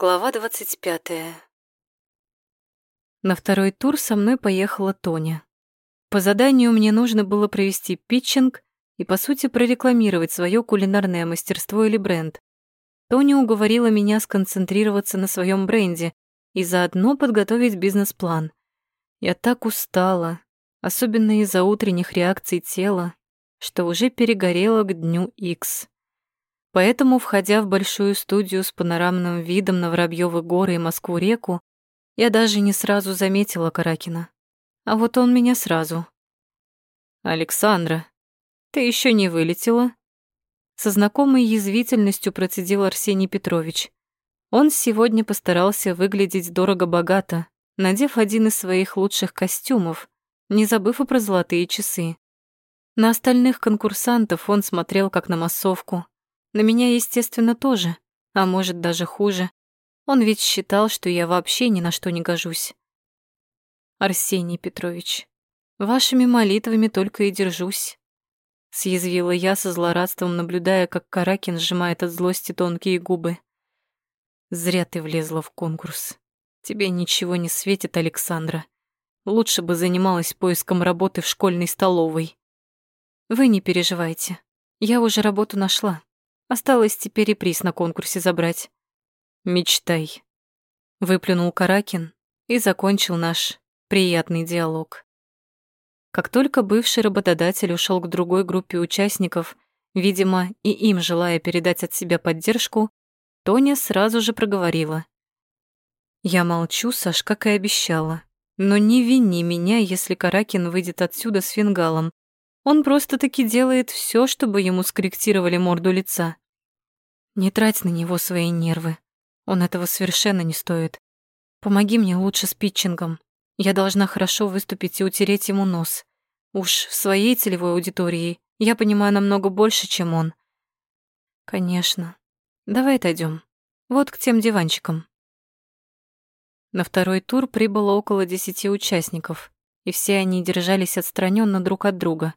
Глава двадцать пятая. На второй тур со мной поехала Тоня. По заданию мне нужно было провести питчинг и, по сути, прорекламировать свое кулинарное мастерство или бренд. Тоня уговорила меня сконцентрироваться на своем бренде и заодно подготовить бизнес-план. Я так устала, особенно из-за утренних реакций тела, что уже перегорела к дню X. Поэтому, входя в большую студию с панорамным видом на Воробьёвы горы и Москву-реку, я даже не сразу заметила Каракина. А вот он меня сразу. «Александра, ты еще не вылетела?» Со знакомой язвительностью процедил Арсений Петрович. Он сегодня постарался выглядеть дорого-богато, надев один из своих лучших костюмов, не забыв и про золотые часы. На остальных конкурсантов он смотрел как на массовку, на меня, естественно, тоже, а может, даже хуже. Он ведь считал, что я вообще ни на что не гожусь. Арсений Петрович, вашими молитвами только и держусь. Съязвила я со злорадством, наблюдая, как Каракин сжимает от злости тонкие губы. Зря ты влезла в конкурс. Тебе ничего не светит, Александра. Лучше бы занималась поиском работы в школьной столовой. Вы не переживайте. Я уже работу нашла. Осталось теперь и приз на конкурсе забрать. Мечтай. Выплюнул Каракин и закончил наш приятный диалог. Как только бывший работодатель ушел к другой группе участников, видимо, и им желая передать от себя поддержку, Тоня сразу же проговорила. «Я молчу, Саш, как и обещала. Но не вини меня, если Каракин выйдет отсюда с фингалом. Он просто-таки делает все, чтобы ему скорректировали морду лица. Не трать на него свои нервы. Он этого совершенно не стоит. Помоги мне лучше с питчингом. Я должна хорошо выступить и утереть ему нос. Уж в своей целевой аудитории я понимаю намного больше, чем он. Конечно. Давай отойдем. Вот к тем диванчикам. На второй тур прибыло около десяти участников, и все они держались отстраненно друг от друга.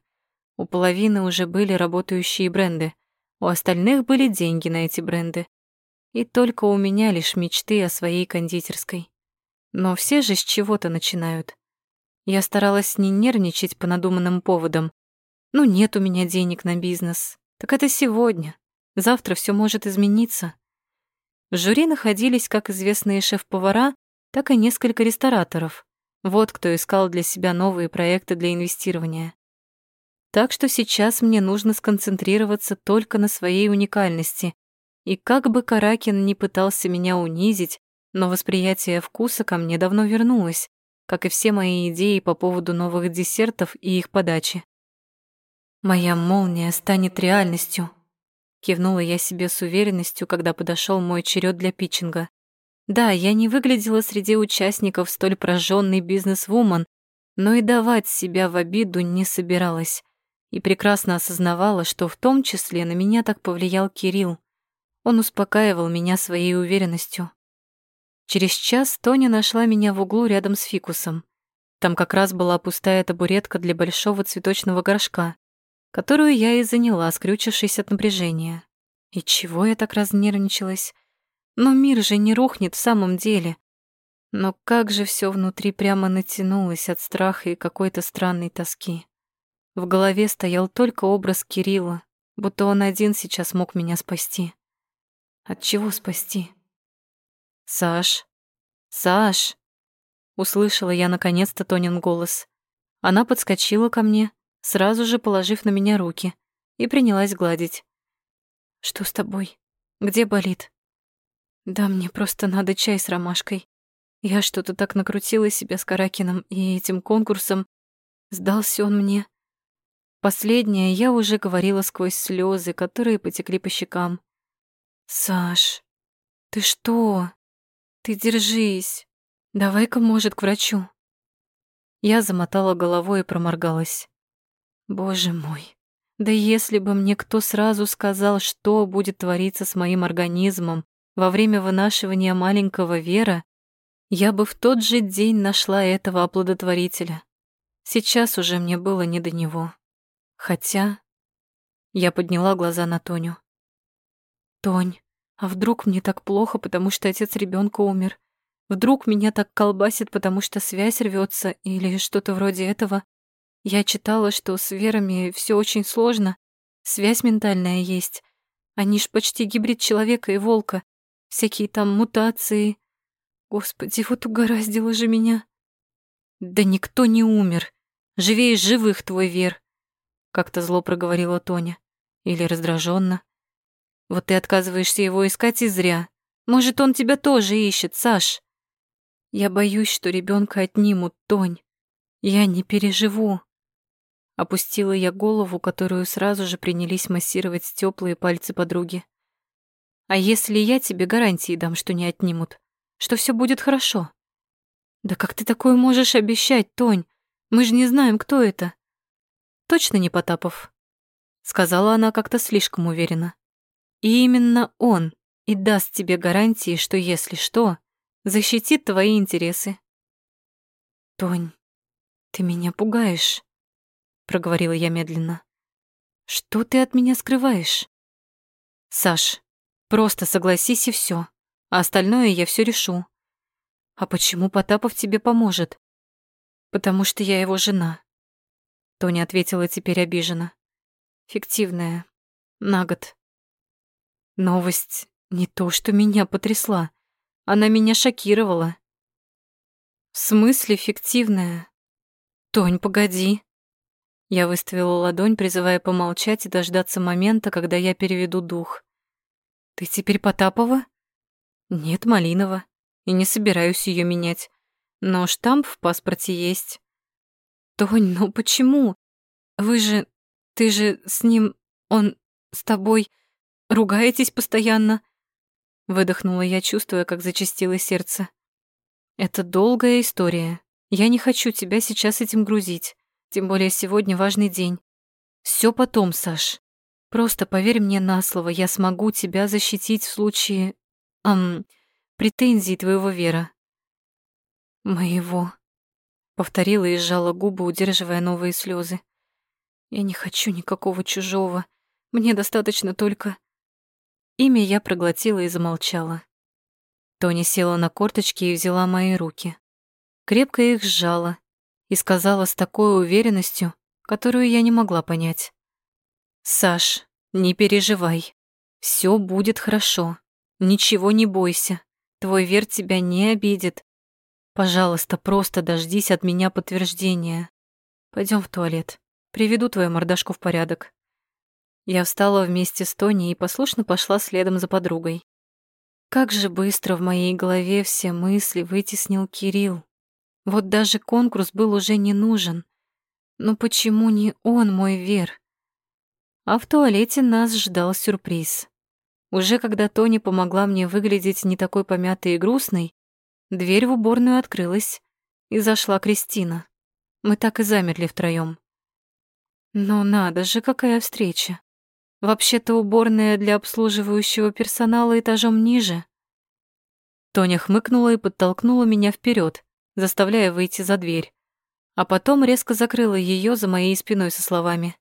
У половины уже были работающие бренды, у остальных были деньги на эти бренды. И только у меня лишь мечты о своей кондитерской. Но все же с чего-то начинают. Я старалась не нервничать по надуманным поводам. Ну, нет у меня денег на бизнес. Так это сегодня. Завтра все может измениться. В жюри находились как известные шеф-повара, так и несколько рестораторов. Вот кто искал для себя новые проекты для инвестирования. Так что сейчас мне нужно сконцентрироваться только на своей уникальности. И как бы Каракин не пытался меня унизить, но восприятие вкуса ко мне давно вернулось, как и все мои идеи по поводу новых десертов и их подачи. «Моя молния станет реальностью», — кивнула я себе с уверенностью, когда подошел мой черед для питчинга. Да, я не выглядела среди участников столь прожженной бизнес-вумен, но и давать себя в обиду не собиралась и прекрасно осознавала, что в том числе на меня так повлиял Кирилл. Он успокаивал меня своей уверенностью. Через час Тоня нашла меня в углу рядом с фикусом. Там как раз была пустая табуретка для большого цветочного горшка, которую я и заняла, скрючившись от напряжения. И чего я так разнервничалась? Но мир же не рухнет в самом деле. Но как же все внутри прямо натянулось от страха и какой-то странной тоски. В голове стоял только образ Кирилла, будто он один сейчас мог меня спасти. От чего спасти? Саш, Саш, услышала я наконец-то Тонин голос. Она подскочила ко мне, сразу же положив на меня руки, и принялась гладить. Что с тобой? Где болит? Да мне просто надо чай с ромашкой. Я что-то так накрутила себя с Каракином и этим конкурсом. Сдался он мне. Последнее я уже говорила сквозь слезы, которые потекли по щекам. «Саш, ты что? Ты держись. Давай-ка, может, к врачу». Я замотала головой и проморгалась. Боже мой, да если бы мне кто сразу сказал, что будет твориться с моим организмом во время вынашивания маленького Вера, я бы в тот же день нашла этого оплодотворителя. Сейчас уже мне было не до него. Хотя... Я подняла глаза на Тоню. «Тонь, А вдруг мне так плохо, потому что отец ребенка умер? Вдруг меня так колбасит, потому что связь рвется или что-то вроде этого? Я читала, что с верами все очень сложно. Связь ментальная есть. Они ж почти гибрид человека и волка. Всякие там мутации. Господи, вот угораздило же меня. Да никто не умер. Живее живых твой Вер. Как-то зло проговорила Тоня. Или раздраженно. Вот ты отказываешься его искать и зря. Может, он тебя тоже ищет, Саш. Я боюсь, что ребенка отнимут, Тонь. Я не переживу. Опустила я голову, которую сразу же принялись массировать теплые пальцы подруги. А если я тебе гарантии дам, что не отнимут, что все будет хорошо? Да как ты такое можешь обещать, Тонь? Мы же не знаем, кто это. Точно не Потапов, сказала она как-то слишком уверенно. И именно он и даст тебе гарантии, что если что, защитит твои интересы. Тонь, ты меня пугаешь, проговорила я медленно. Что ты от меня скрываешь? Саш, просто согласись и все, а остальное я все решу. А почему Потапов тебе поможет? Потому что я его жена. Тоня ответила теперь обиженно. Фиктивная. На год. Новость не то, что меня потрясла. Она меня шокировала. В смысле фиктивная? Тонь, погоди. Я выставила ладонь, призывая помолчать и дождаться момента, когда я переведу дух. Ты теперь Потапова? Нет, Малинова. И не собираюсь ее менять. Но штамп в паспорте есть. Тонь, ну почему? Вы же... Ты же с ним... Он с тобой... Ругаетесь постоянно? Выдохнула я, чувствуя, как зачастило сердце. Это долгая история. Я не хочу тебя сейчас этим грузить. Тем более сегодня важный день. Все потом, Саш. Просто поверь мне на слово, я смогу тебя защитить в случае... Эм, претензий твоего Вера. Моего. Повторила и сжала губы, удерживая новые слезы. Я не хочу никакого чужого. Мне достаточно только... Имя я проглотила и замолчала. Тони села на корточки и взяла мои руки. Крепко их сжала и сказала с такой уверенностью, которую я не могла понять. «Саш, не переживай. Все будет хорошо. Ничего не бойся. Твой Вер тебя не обидит. Пожалуйста, просто дождись от меня подтверждения. Пойдем в туалет. Приведу твою мордашку в порядок. Я встала вместе с Тони и послушно пошла следом за подругой. Как же быстро в моей голове все мысли вытеснил Кирилл. Вот даже конкурс был уже не нужен. Но почему не он мой Вер? А в туалете нас ждал сюрприз. Уже когда Тони помогла мне выглядеть не такой помятой и грустной, дверь в уборную открылась, и зашла Кристина. Мы так и замерли втроём. Но надо же, какая встреча. Вообще-то уборная для обслуживающего персонала этажом ниже. Тоня хмыкнула и подтолкнула меня вперед, заставляя выйти за дверь. А потом резко закрыла ее за моей спиной со словами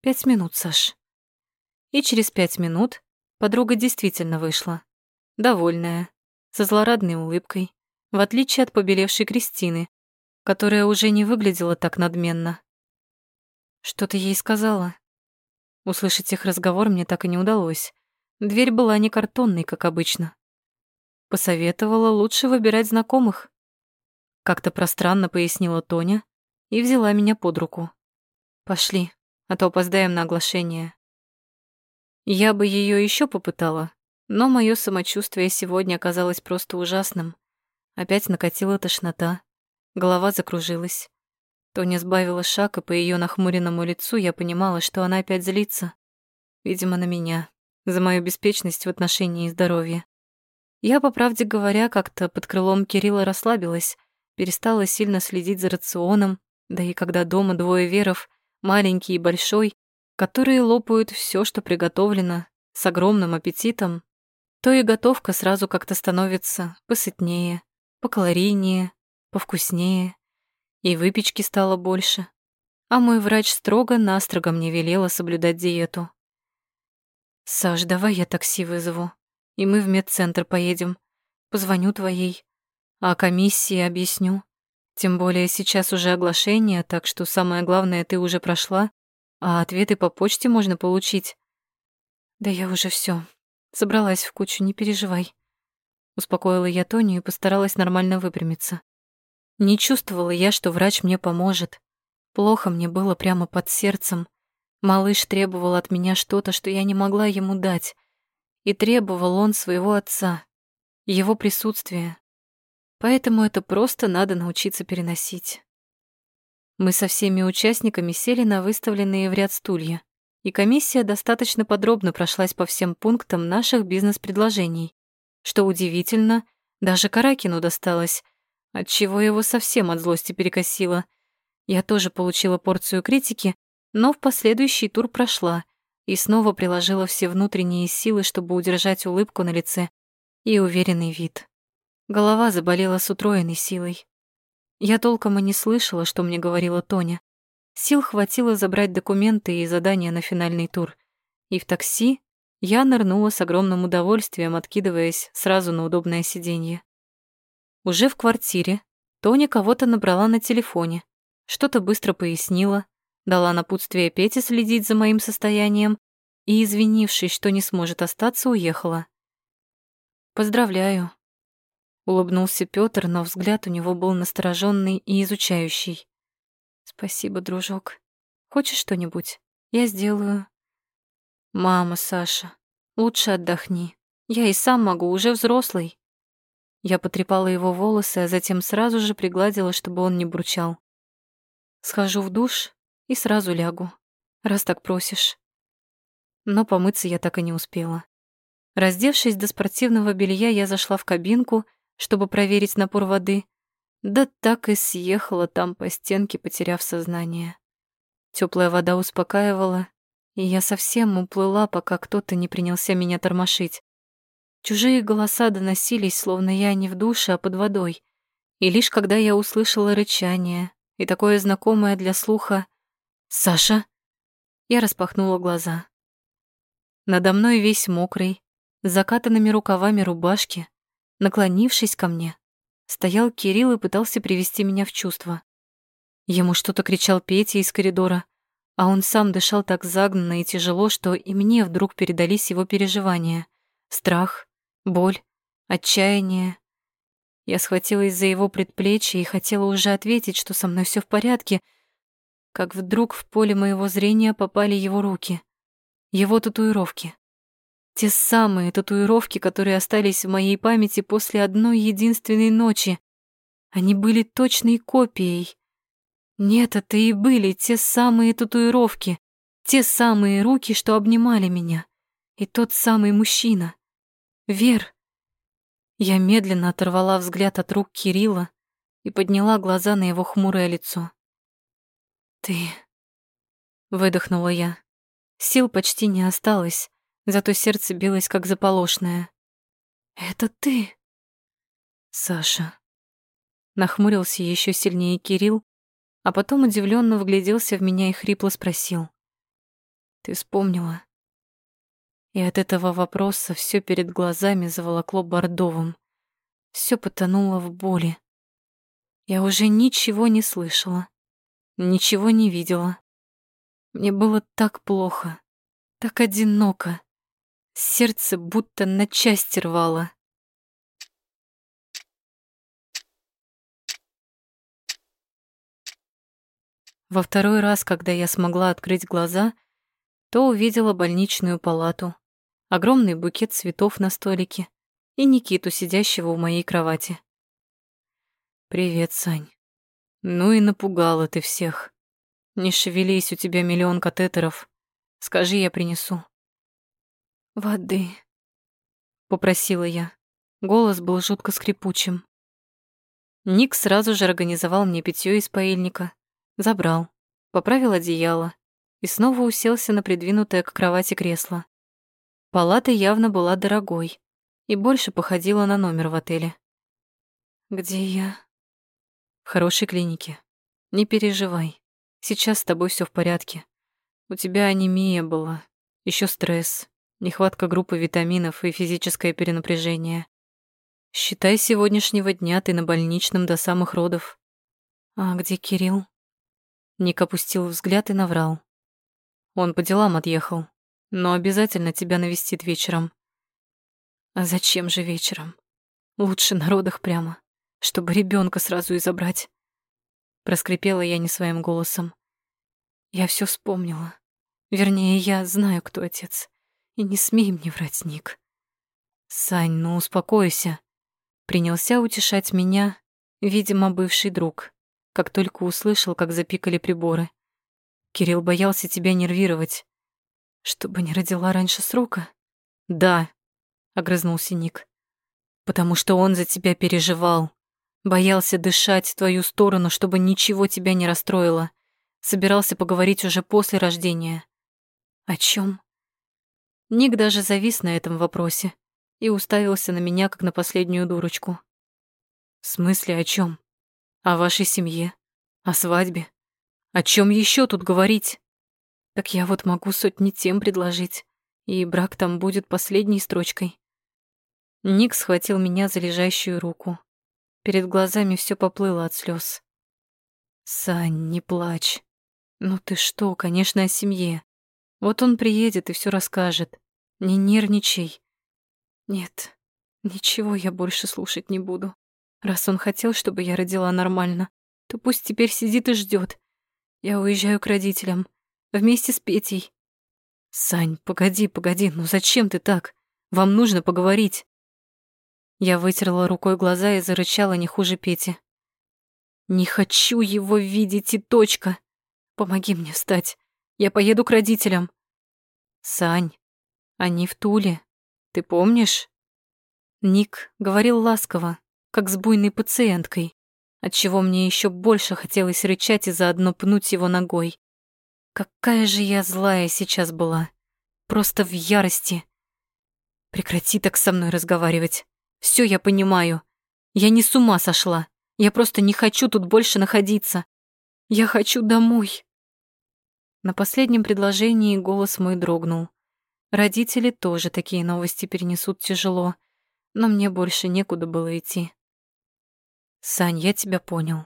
«Пять минут, Саш». И через пять минут подруга действительно вышла. Довольная, со злорадной улыбкой, в отличие от побелевшей Кристины, которая уже не выглядела так надменно. «Что ты ей сказала?» Услышать их разговор мне так и не удалось. Дверь была не картонной, как обычно. Посоветовала лучше выбирать знакомых. Как-то пространно пояснила Тоня и взяла меня под руку. «Пошли, а то опоздаем на оглашение». Я бы ее еще попытала, но мое самочувствие сегодня оказалось просто ужасным. Опять накатила тошнота, голова закружилась. Тоня сбавила шаг, и по ее нахмуренному лицу я понимала, что она опять злится. Видимо, на меня, за мою беспечность в отношении здоровья. Я, по правде говоря, как-то под крылом Кирилла расслабилась, перестала сильно следить за рационом, да и когда дома двое веров, маленький и большой, которые лопают все, что приготовлено, с огромным аппетитом, то и готовка сразу как-то становится посытнее, покалорийнее, повкуснее и выпечки стало больше. А мой врач строго-настрого мне велела соблюдать диету. «Саш, давай я такси вызову. и мы в медцентр поедем. Позвоню твоей, а комиссии объясню. Тем более сейчас уже оглашение, так что самое главное ты уже прошла, а ответы по почте можно получить. Да я уже все, собралась в кучу, не переживай. Успокоила я Тоню и постаралась нормально выпрямиться. Не чувствовала я, что врач мне поможет. Плохо мне было прямо под сердцем. Малыш требовал от меня что-то, что я не могла ему дать. И требовал он своего отца, его присутствия. Поэтому это просто надо научиться переносить. Мы со всеми участниками сели на выставленные в ряд стулья, и комиссия достаточно подробно прошлась по всем пунктам наших бизнес-предложений. Что удивительно, даже Каракину досталось, отчего его совсем от злости перекосило. Я тоже получила порцию критики, но в последующий тур прошла и снова приложила все внутренние силы, чтобы удержать улыбку на лице и уверенный вид. Голова заболела с утроенной силой. Я толком и не слышала, что мне говорила Тоня. Сил хватило забрать документы и задания на финальный тур. И в такси я нырнула с огромным удовольствием, откидываясь сразу на удобное сиденье. Уже в квартире Тоня кого-то набрала на телефоне, что-то быстро пояснила, дала напутствие Пете следить за моим состоянием и, извинившись, что не сможет остаться, уехала. «Поздравляю», — улыбнулся Пётр, но взгляд у него был настороженный и изучающий. «Спасибо, дружок. Хочешь что-нибудь? Я сделаю». «Мама, Саша, лучше отдохни. Я и сам могу, уже взрослый». Я потрепала его волосы, а затем сразу же пригладила, чтобы он не бурчал. «Схожу в душ и сразу лягу, раз так просишь». Но помыться я так и не успела. Раздевшись до спортивного белья, я зашла в кабинку, чтобы проверить напор воды, да так и съехала там по стенке, потеряв сознание. Теплая вода успокаивала, и я совсем уплыла, пока кто-то не принялся меня тормошить. Чужие голоса доносились, словно я не в душе, а под водой. И лишь когда я услышала рычание и такое знакомое для слуха «Саша!», я распахнула глаза. Надо мной весь мокрый, с закатанными рукавами рубашки, наклонившись ко мне, стоял Кирилл и пытался привести меня в чувство. Ему что-то кричал Петя из коридора, а он сам дышал так загнанно и тяжело, что и мне вдруг передались его переживания. Страх, боль, отчаяние. Я схватилась за его предплечье и хотела уже ответить, что со мной все в порядке, как вдруг в поле моего зрения попали его руки, его татуировки. Те самые татуировки, которые остались в моей памяти после одной единственной ночи. Они были точной копией. Нет, это и были те самые татуировки, те самые руки, что обнимали меня, и тот самый мужчина. Вер. Я медленно оторвала взгляд от рук Кирилла и подняла глаза на его хмурое лицо. «Ты...» — выдохнула я. Сил почти не осталось, зато сердце билось как заполошное. «Это ты?» «Саша...» Нахмурился еще сильнее Кирилл, а потом удивленно вгляделся в меня и хрипло спросил. «Ты вспомнила?» И от этого вопроса все перед глазами заволокло бордовым. Все потонуло в боли. Я уже ничего не слышала, ничего не видела. Мне было так плохо, так одиноко. Сердце будто на части рвало. Во второй раз, когда я смогла открыть глаза, то увидела больничную палату, огромный букет цветов на столике и Никиту, сидящего у моей кровати. «Привет, Сань. Ну и напугала ты всех. Не шевелись, у тебя миллион катетеров. Скажи, я принесу». «Воды», — попросила я. Голос был жутко скрипучим. Ник сразу же организовал мне питье из паильника, забрал, поправил одеяло и снова уселся на придвинутое к кровати кресло. Палата явно была дорогой и больше походила на номер в отеле. «Где я?» «В хорошей клинике. Не переживай. Сейчас с тобой все в порядке. У тебя анемия была, еще стресс. нехватка группы витаминов и физическое перенапряжение. Считай, сегодняшнего дня ты на больничном до самых родов. А где Кирилл? Ник опустил взгляд и наврал. Он по делам отъехал, но обязательно тебя навестит вечером. А зачем же вечером? Лучше на родах прямо, чтобы ребенка сразу и забрать. Проскрипела я не своим голосом. Я все вспомнила. Вернее, я знаю, кто отец. И не смей мне врать, Ник. Сань, ну успокойся. Принялся утешать меня, видимо, бывший друг, как только услышал, как запикали приборы. Кирилл боялся тебя нервировать. Чтобы не родила раньше срока? Да, огрызнулся Ник. Потому что он за тебя переживал. Боялся дышать в твою сторону, чтобы ничего тебя не расстроило. Собирался поговорить уже после рождения. О чем? Ник даже завис на этом вопросе и уставился на меня, как на последнюю дурочку. В смысле о чем? О вашей семье? О свадьбе? О чем еще тут говорить? Так я вот могу сотни тем предложить, и брак там будет последней строчкой. Ник схватил меня за лежащую руку. Перед глазами все поплыло от слез. «Сань, не плачь. Ну ты что, конечно, о семье. Вот он приедет и все расскажет. Не нервничай. Нет, ничего я больше слушать не буду. Раз он хотел, чтобы я родила нормально, то пусть теперь сидит и ждет. Я уезжаю к родителям. Вместе с Петей. Сань, погоди, погоди, ну зачем ты так? Вам нужно поговорить. Я вытерла рукой глаза и зарычала не хуже Пети. Не хочу его видеть и точка. Помоги мне встать. Я поеду к родителям. Сань, они в Туле. Ты помнишь? Ник говорил ласково, как с буйной пациенткой, отчего мне еще больше хотелось рычать и заодно пнуть его ногой. Какая же я злая сейчас была. Просто в ярости. Прекрати так со мной разговаривать. Все я понимаю. Я не с ума сошла. Я просто не хочу тут больше находиться. Я хочу домой. На последнем предложении голос мой дрогнул. Родители тоже такие новости перенесут тяжело, но мне больше некуда было идти. Сань, я тебя понял.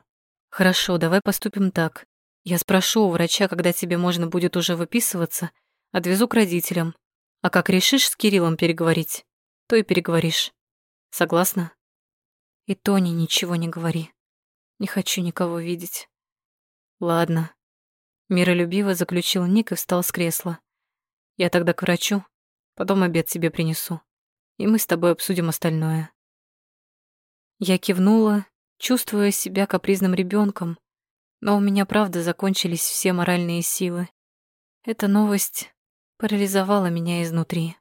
Хорошо, давай поступим так. Я спрошу у врача, когда тебе можно будет уже выписываться, отвезу к родителям. А как решишь с Кириллом переговорить, то и переговоришь. Согласна? И Тони ничего не говори. Не хочу никого видеть. Ладно, Миролюбиво заключил Ник и встал с кресла. «Я тогда к врачу, потом обед себе принесу, и мы с тобой обсудим остальное». Я кивнула, чувствуя себя капризным ребенком, но у меня правда закончились все моральные силы. Эта новость парализовала меня изнутри.